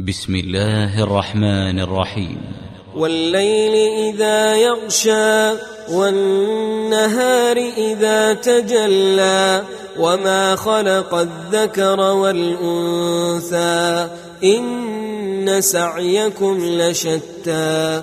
بسم الله الرحمن الرحيم. والليل إذا يغشى والنهار إذا تجلى وما خلق الذكر والأنثى إن سعيكم لشتى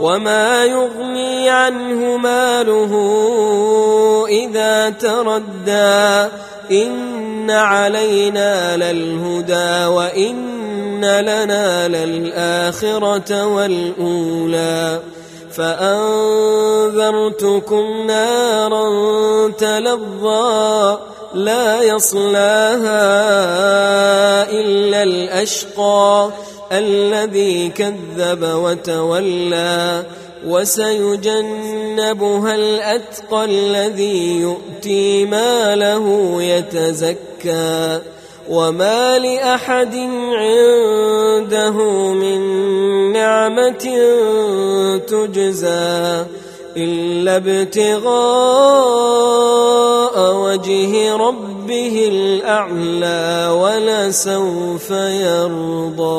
وما يغني عنه ماله إذا تردى. إن علينا للهدى وإن لنا للآخرة والأولى. فأنذرتكم نارا تلظى لا يصلاها إلا الأشقى. الذي كذب وتولى وسيجنبها الأتقى الذي يؤتي ماله يتزكى وما لأحد عنده من نعمة تجزى إلا ابتغاء وجه ربه الأعلى ولسوف يرضى.